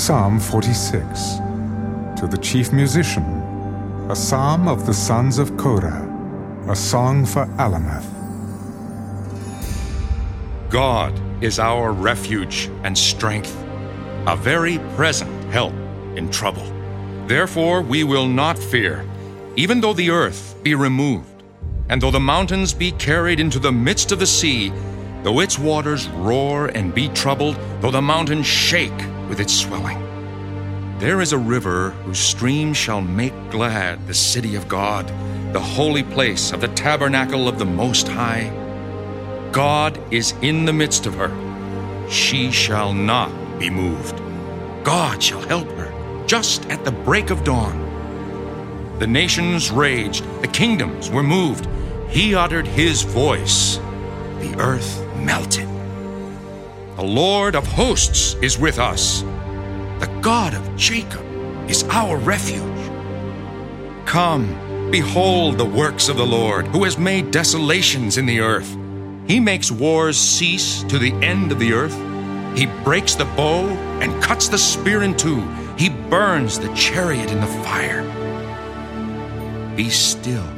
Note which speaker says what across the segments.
Speaker 1: Psalm 46 To the chief musician, a psalm of the sons of Korah, a song for Alamoth.
Speaker 2: God is our refuge and strength, a very present help in trouble. Therefore we will not fear, even though the earth be removed, and though the mountains be carried into the midst of the sea, though its waters roar and be troubled, though the mountains shake with its swelling. There is a river whose stream shall make glad the city of God, the holy place of the tabernacle of the Most High. God is in the midst of her. She shall not be moved. God shall help her just at the break of dawn. The nations raged, the kingdoms were moved. He uttered his voice, the earth melted. The Lord of hosts is with us. The God of Jacob is our refuge. Come, behold the works of the Lord, who has made desolations in the earth. He makes wars cease to the end of the earth. He breaks the bow and cuts the spear in two. He burns the chariot in the fire. Be still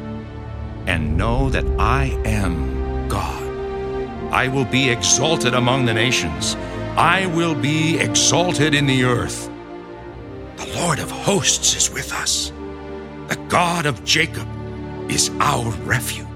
Speaker 2: and know that I am God. I will be exalted among the nations. I will be exalted in the earth. The Lord of hosts is with us. The God of Jacob is our refuge.